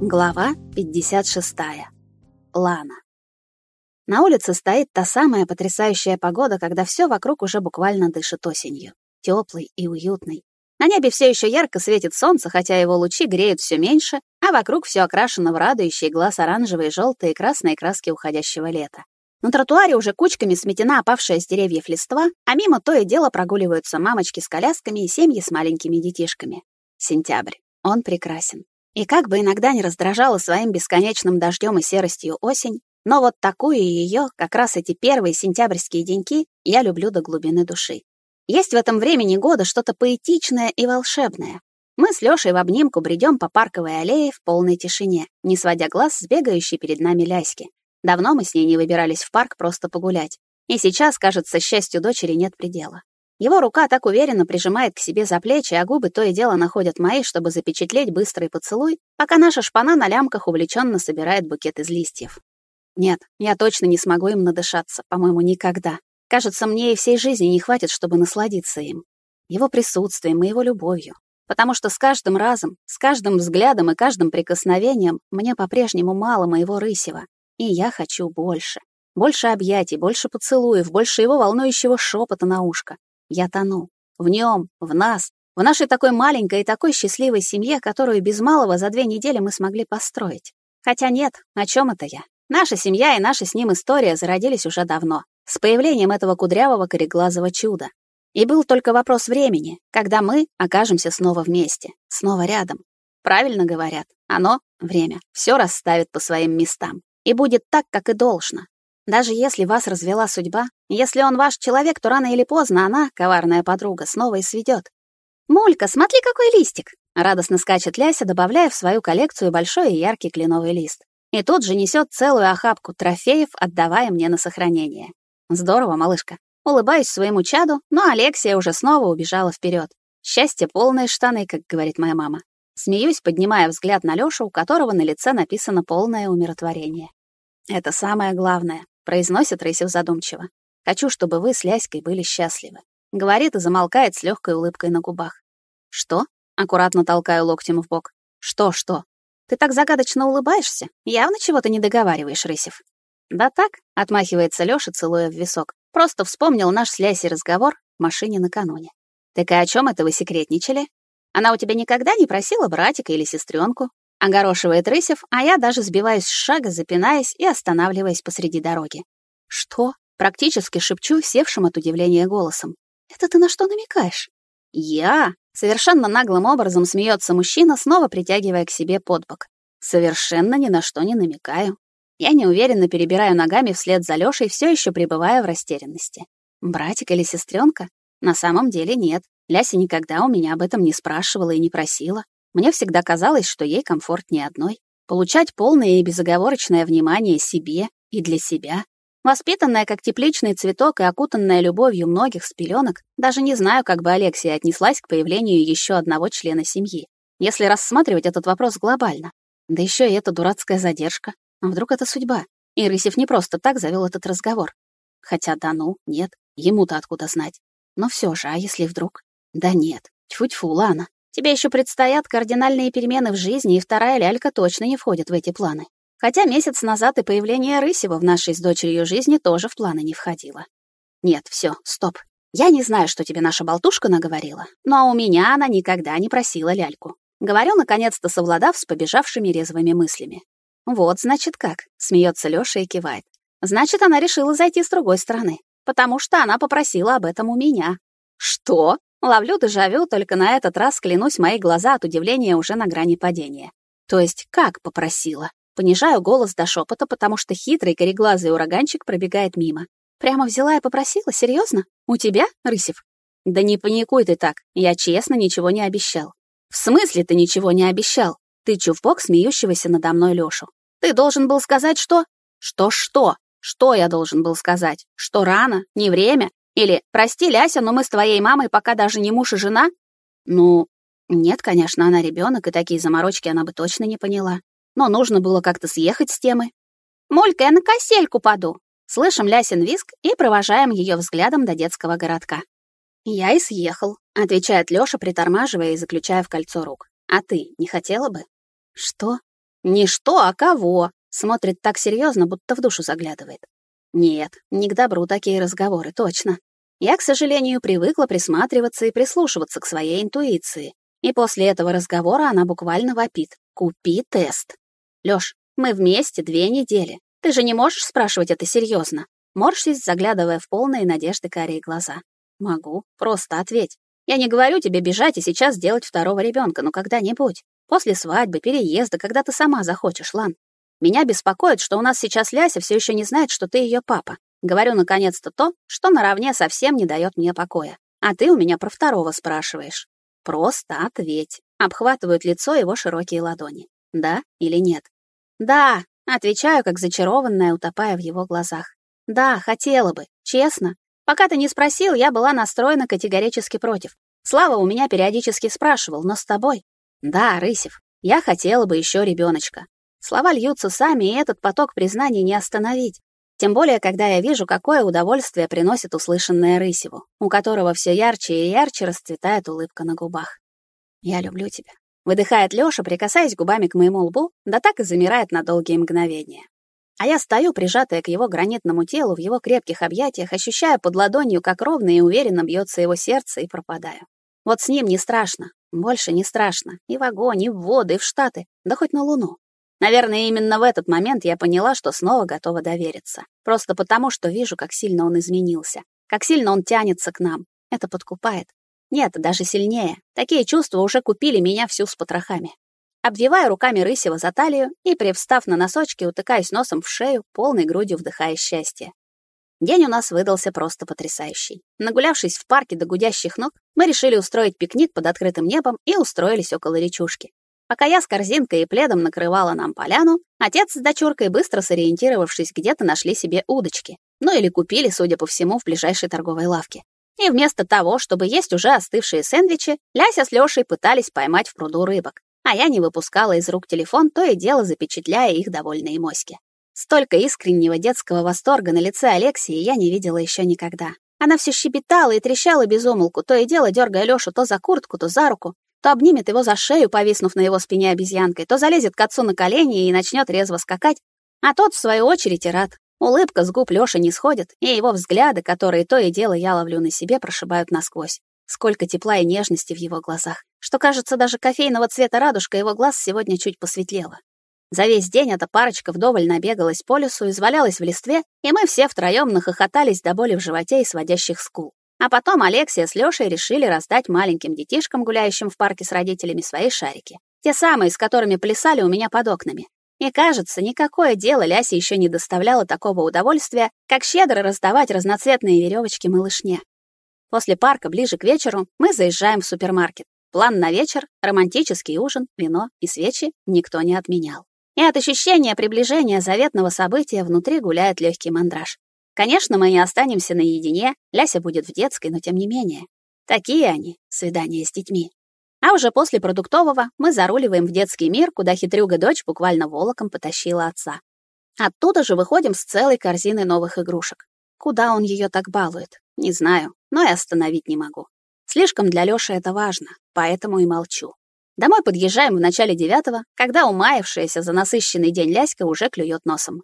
Глава 56. Лана. На улице стоит та самая потрясающая погода, когда все вокруг уже буквально дышит осенью. Теплый и уютный. На небе все еще ярко светит солнце, хотя его лучи греют все меньше, а вокруг все окрашено в радующий глаз оранжевые, желтые и красные краски уходящего лета. На тротуаре уже кучками сметена опавшая с деревьев листва, а мимо то и дело прогуливаются мамочки с колясками и семьи с маленькими детишками. Сентябрь. Он прекрасен. И как бы иногда не раздражала своим бесконечным дождем и серостью осень, но вот такую ее, как раз эти первые сентябрьские деньки, я люблю до глубины души. Есть в этом времени года что-то поэтичное и волшебное. Мы с Лёшей в обнимку бредем по парковой аллее в полной тишине, не сводя глаз с бегающей перед нами Ляськи. Давно мы с ней не выбирались в парк просто погулять. И сейчас, кажется, счастью дочери нет предела. Его рука так уверенно прижимает к себе за плечи, а губы то и дело находят мои, чтобы запечатлеть быстрый поцелуй, пока наша шпана на лямках увлеченно собирает букет из листьев. Нет, я точно не смогу им надышаться, по-моему, никогда. Кажется, мне и всей жизни не хватит, чтобы насладиться им. Его присутствием и его любовью. Потому что с каждым разом, с каждым взглядом и каждым прикосновением мне по-прежнему мало моего рысева. И я хочу больше. Больше объятий, больше поцелуев, больше его волнующего шепота на ушко. Я тону. В нем, в нас, в нашей такой маленькой и такой счастливой семье, которую без малого за две недели мы смогли построить. Хотя нет, о чем это я? Наша семья и наша с ним история зародились уже давно, с появлением этого кудрявого кореглазого чуда. И был только вопрос времени, когда мы окажемся снова вместе, снова рядом. Правильно говорят, оно, время, все расставит по своим местам. И будет так, как и должно. Даже если вас развела судьба, если он ваш человек, то рано или поздно она, коварная подруга, снова и сведет. «Мулька, смотри, какой листик!» Радостно скачет Ляся, добавляя в свою коллекцию большой и яркий кленовый лист. И тут же несет целую охапку трофеев, отдавая мне на сохранение. Здорово, малышка. Улыбаюсь своему чаду, но Алексия уже снова убежала вперед. Счастье полные штаны, как говорит моя мама. Смеюсь, поднимая взгляд на Лёшу, у которого на лице написано полное умиротворение. Это самое главное произносит Рысев задумчиво. Хочу, чтобы вы с Ляськой были счастливы. Говорит и замолкает с легкой улыбкой на губах. Что? Аккуратно толкаю локтем в бок. Что, что? Ты так загадочно улыбаешься? Явно чего-то не договариваешь, Рысев. Да так, отмахивается Лёша, целуя в висок. Просто вспомнил наш с Лясей разговор в машине накануне. Так и о чем это вы секретничали? Она у тебя никогда не просила братика или сестренку? Огорошивает Рысев, а я даже сбиваюсь с шага, запинаясь и останавливаясь посреди дороги. «Что?» — практически шепчу севшим от удивления голосом. «Это ты на что намекаешь?» «Я?» — совершенно наглым образом смеется мужчина, снова притягивая к себе под бок. «Совершенно ни на что не намекаю». Я неуверенно перебираю ногами вслед за Лёшей, все еще пребывая в растерянности. Братик или сестренка? На самом деле нет. Ляся никогда у меня об этом не спрашивала и не просила. Мне всегда казалось, что ей комфортнее одной. Получать полное и безоговорочное внимание себе и для себя. Воспитанная как тепличный цветок и окутанная любовью многих с пеленок, даже не знаю, как бы Алексия отнеслась к появлению еще одного члена семьи. Если рассматривать этот вопрос глобально. Да еще и эта дурацкая задержка. А вдруг это судьба? И Рысев не просто так завел этот разговор. Хотя да ну, нет, ему-то откуда знать. Но все же, а если вдруг? Да нет, тьфу-тьфу, Лана. Тебе еще предстоят кардинальные перемены в жизни, и вторая лялька точно не входит в эти планы. Хотя месяц назад и появление Рысева в нашей с дочерью жизни тоже в планы не входило. Нет, все, стоп. Я не знаю, что тебе наша болтушка наговорила, но у меня она никогда не просила ляльку. Говорю, наконец-то совладав с побежавшими резвыми мыслями. Вот, значит, как, смеется Лёша и кивает. Значит, она решила зайти с другой стороны, потому что она попросила об этом у меня. Что? Ловлю дежавю, только на этот раз, клянусь, мои глаза от удивления уже на грани падения. То есть как попросила? Понижаю голос до шепота, потому что хитрый кореглазый ураганчик пробегает мимо. Прямо взяла и попросила? Серьезно? У тебя, Рысев? Да не паникуй ты так, я честно ничего не обещал. В смысле ты ничего не обещал? Тычу в бок смеющегося надо мной Лёшу. Ты должен был сказать что? Что-что? Что я должен был сказать? Что рано? Не время? Или «Прости, Ляся, но мы с твоей мамой пока даже не муж и жена?» Ну, нет, конечно, она ребенок, и такие заморочки она бы точно не поняла. Но нужно было как-то съехать с темы. «Молька, я на косельку паду!» Слышим Лясин виск и провожаем ее взглядом до детского городка. «Я и съехал», — отвечает Лёша, притормаживая и заключая в кольцо рук. «А ты не хотела бы?» «Что?» Не что, а кого? Смотрит так серьезно, будто в душу заглядывает. Нет, не к добру такие разговоры, точно. Я, к сожалению, привыкла присматриваться и прислушиваться к своей интуиции. И после этого разговора она буквально вопит. «Купи тест». Лёш, мы вместе две недели. Ты же не можешь спрашивать это серьезно? Морщись, заглядывая в полные надежды карие глаза. Могу, просто ответь. Я не говорю тебе бежать и сейчас делать второго ребенка, но когда-нибудь. После свадьбы, переезда, когда ты сама захочешь, Лан. Меня беспокоит, что у нас сейчас Ляся все еще не знает, что ты ее папа. Говорю наконец-то то, что наравне совсем не дает мне покоя. А ты у меня про второго спрашиваешь. Просто ответь. Обхватывают лицо его широкие ладони. Да или нет? Да, отвечаю, как зачарованная, утопая в его глазах. Да, хотела бы, честно. Пока ты не спросил, я была настроена категорически против. Слава у меня периодически спрашивал, но с тобой. Да, Рысев, я хотела бы еще ребеночка. Слова льются сами, и этот поток признаний не остановить. Тем более, когда я вижу, какое удовольствие приносит услышанное Рысеву, у которого все ярче и ярче расцветает улыбка на губах. «Я люблю тебя», — выдыхает Лёша, прикасаясь губами к моему лбу, да так и замирает на долгие мгновения. А я стою, прижатая к его гранитному телу, в его крепких объятиях, ощущая под ладонью, как ровно и уверенно бьется его сердце, и пропадаю. Вот с ним не страшно, больше не страшно. И в огонь, и в воды, и в Штаты, да хоть на Луну. Наверное, именно в этот момент я поняла, что снова готова довериться. Просто потому, что вижу, как сильно он изменился, как сильно он тянется к нам. Это подкупает. Нет, даже сильнее. Такие чувства уже купили меня всю с потрохами. Обвивая руками Рысева за талию и, привстав на носочки, утыкаясь носом в шею, полной грудью вдыхая счастье. День у нас выдался просто потрясающий. Нагулявшись в парке до гудящих ног, мы решили устроить пикник под открытым небом и устроились около речушки. Пока я с корзинкой и пледом накрывала нам поляну, отец с дочуркой, быстро сориентировавшись где-то, нашли себе удочки. Ну или купили, судя по всему, в ближайшей торговой лавке. И вместо того, чтобы есть уже остывшие сэндвичи, Ляся с Лёшей пытались поймать в пруду рыбок. А я не выпускала из рук телефон, то и дело запечатляя их довольные моськи. Столько искреннего детского восторга на лице Алексии я не видела еще никогда. Она все щебетала и трещала без умолку, то и дело дергая Лёшу то за куртку, то за руку, то обнимет его за шею, повиснув на его спине обезьянкой, то залезет к отцу на колени и начнет резво скакать, а тот, в свою очередь, и рад. Улыбка с губ Лёши не сходит, и его взгляды, которые то и дело я ловлю на себе, прошибают насквозь. Сколько тепла и нежности в его глазах, что, кажется, даже кофейного цвета радужка его глаз сегодня чуть посветлела. За весь день эта парочка вдоволь набегалась по лесу, извалялась в листве, и мы все втроем нахохотались до боли в животе и сводящих скул. А потом Алексия с Лёшей решили раздать маленьким детишкам, гуляющим в парке с родителями, свои шарики. Те самые, с которыми плясали у меня под окнами. И кажется, никакое дело Лясе еще не доставляло такого удовольствия, как щедро раздавать разноцветные веревочки малышне. После парка, ближе к вечеру, мы заезжаем в супермаркет. План на вечер, романтический ужин, вино и свечи никто не отменял. И от ощущения приближения заветного события внутри гуляет легкий мандраж. Конечно, мы не останемся наедине, Ляся будет в детской, но тем не менее. Такие они, свидания с детьми. А уже после продуктового мы заруливаем в детский мир, куда хитрюга-дочь буквально волоком потащила отца. Оттуда же выходим с целой корзиной новых игрушек. Куда он ее так балует? Не знаю, но и остановить не могу. Слишком для Лёши это важно, поэтому и молчу. Домой подъезжаем в начале девятого, когда умаявшаяся за насыщенный день Ляська уже клюет носом.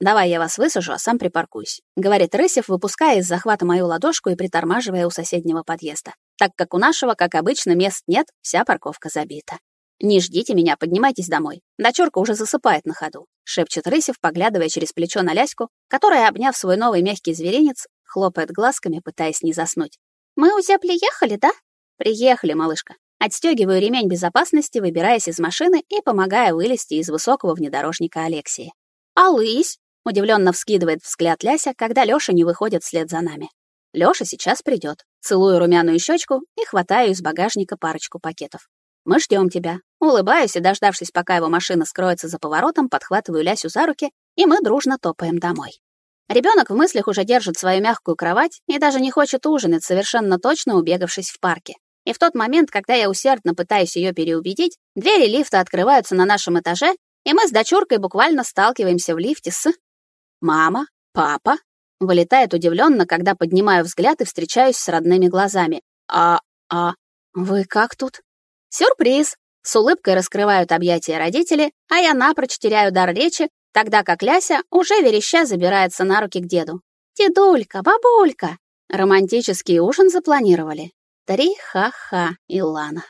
«Давай я вас высажу, а сам припаркуюсь», — говорит Рысев, выпуская из захвата мою ладошку и притормаживая у соседнего подъезда. Так как у нашего, как обычно, мест нет, вся парковка забита. «Не ждите меня, поднимайтесь домой. Дочурка уже засыпает на ходу», — шепчет Рысев, поглядывая через плечо на Ляську, которая, обняв свой новый мягкий зверинец, хлопает глазками, пытаясь не заснуть. «Мы уже приехали, да?» «Приехали, малышка». Отстегиваю ремень безопасности, выбираясь из машины и помогая вылезти из высокого внедорожника Алексии. «А лысь?» Удивленно вскидывает взгляд Ляся, когда Лёша не выходит вслед за нами. Лёша сейчас придёт. Целую румяную щёчку и хватаю из багажника парочку пакетов. Мы ждём тебя. Улыбаюсь и, дождавшись, пока его машина скроется за поворотом, подхватываю Лясю за руки, и мы дружно топаем домой. Ребёнок в мыслях уже держит свою мягкую кровать и даже не хочет ужинать, совершенно точно убегавшись в парке. И в тот момент, когда я усердно пытаюсь её переубедить, двери лифта открываются на нашем этаже, и мы с дочуркой буквально сталкиваемся в лифте с «Мама? Папа?» Вылетает удивленно, когда поднимаю взгляд и встречаюсь с родными глазами. «А... а... вы как тут?» «Сюрприз!» С улыбкой раскрывают объятия родители, а я напрочь теряю дар речи, тогда как Ляся уже вереща забирается на руки к деду. «Дедулька, бабулька!» Романтический ужин запланировали. Три ха-ха, Илана.